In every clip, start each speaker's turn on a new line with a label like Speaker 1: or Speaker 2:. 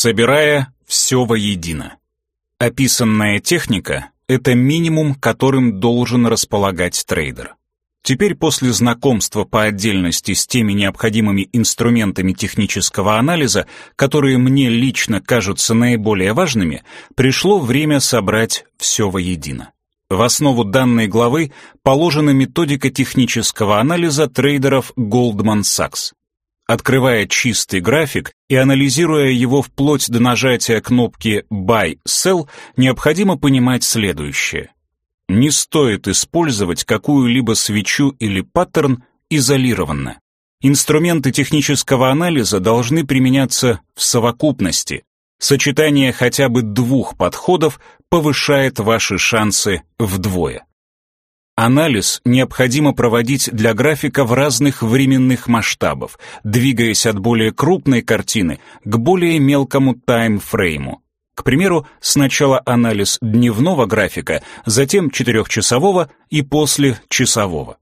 Speaker 1: собирая все воедино. Описанная техника — это минимум, которым должен располагать трейдер. Теперь после знакомства по отдельности с теми необходимыми инструментами технического анализа, которые мне лично кажутся наиболее важными, пришло время собрать все воедино. В основу данной главы положена методика технического анализа трейдеров Goldman Sachs. Открывая чистый график и анализируя его вплоть до нажатия кнопки Buy-Sell, необходимо понимать следующее. Не стоит использовать какую-либо свечу или паттерн изолированно. Инструменты технического анализа должны применяться в совокупности. Сочетание хотя бы двух подходов повышает ваши шансы вдвое. Анализ необходимо проводить для графика в разных временных масштабах, двигаясь от более крупной картины к более мелкому таймфрейму. К примеру, сначала анализ дневного графика, затем четырехчасового и после часового.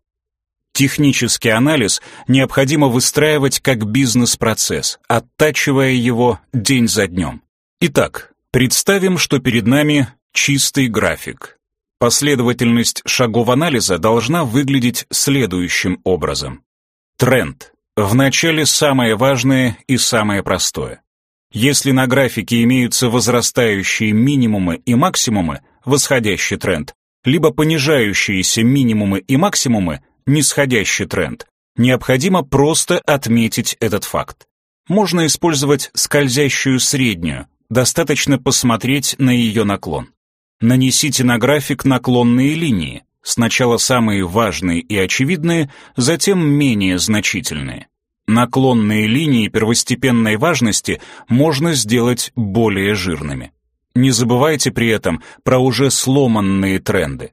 Speaker 1: Технический анализ необходимо выстраивать как бизнес-процесс, оттачивая его день за днем. Итак, представим, что перед нами чистый график, Последовательность шагов анализа должна выглядеть следующим образом. Тренд. Вначале самое важное и самое простое. Если на графике имеются возрастающие минимумы и максимумы, восходящий тренд, либо понижающиеся минимумы и максимумы, нисходящий тренд, необходимо просто отметить этот факт. Можно использовать скользящую среднюю, достаточно посмотреть на ее наклон. Нанесите на график наклонные линии, сначала самые важные и очевидные, затем менее значительные. Наклонные линии первостепенной важности можно сделать более жирными. Не забывайте при этом про уже сломанные тренды.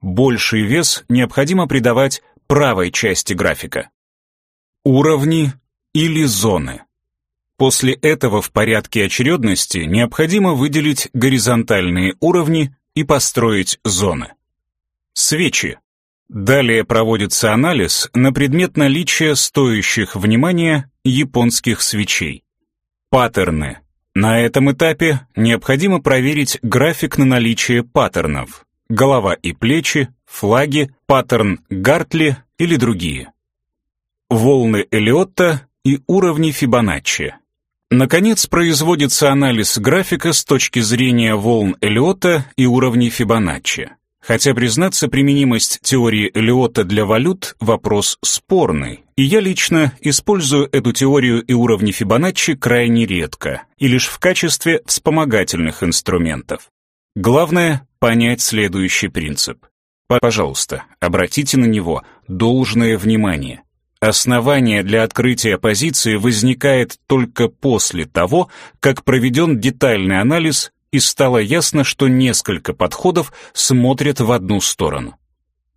Speaker 1: Больший вес необходимо придавать правой части графика. Уровни или зоны. После этого в порядке очередности необходимо выделить горизонтальные уровни и построить зоны. Свечи. Далее проводится анализ на предмет наличия стоящих внимания японских свечей. Паттерны. На этом этапе необходимо проверить график на наличие паттернов. Голова и плечи, флаги, паттерн Гартли или другие. Волны Элиотта и уровни Фибоначчи. Наконец, производится анализ графика с точки зрения волн Эллиота и уровней Фибоначчи. Хотя, признаться, применимость теории Эллиота для валют – вопрос спорный, и я лично использую эту теорию и уровни Фибоначчи крайне редко, и лишь в качестве вспомогательных инструментов. Главное – понять следующий принцип. Пожалуйста, обратите на него должное внимание. Основание для открытия позиции возникает только после того, как проведен детальный анализ и стало ясно, что несколько подходов смотрят в одну сторону.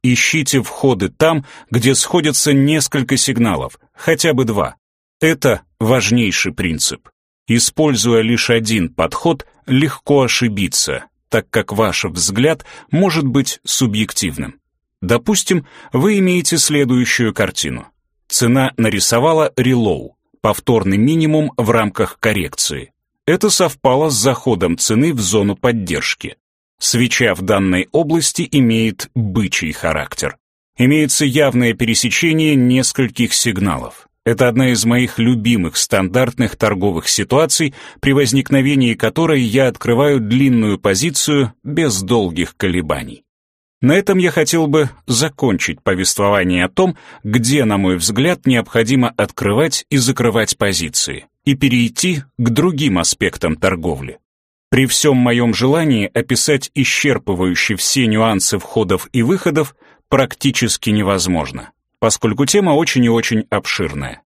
Speaker 1: Ищите входы там, где сходятся несколько сигналов, хотя бы два. Это важнейший принцип. Используя лишь один подход, легко ошибиться, так как ваш взгляд может быть субъективным. Допустим, вы имеете следующую картину. Цена нарисовала релоу, повторный минимум в рамках коррекции. Это совпало с заходом цены в зону поддержки. Свеча в данной области имеет бычий характер. Имеется явное пересечение нескольких сигналов. Это одна из моих любимых стандартных торговых ситуаций, при возникновении которой я открываю длинную позицию без долгих колебаний. На этом я хотел бы закончить повествование о том, где, на мой взгляд, необходимо открывать и закрывать позиции, и перейти к другим аспектам торговли. При всем моем желании описать исчерпывающе все нюансы входов и выходов практически невозможно, поскольку тема очень и очень обширная.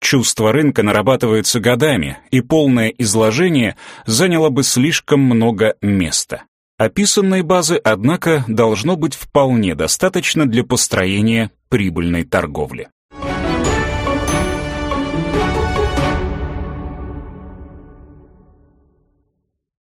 Speaker 1: Чувство рынка нарабатывается годами, и полное изложение заняло бы слишком много места. Описанной базы, однако, должно быть вполне достаточно для построения прибыльной торговли.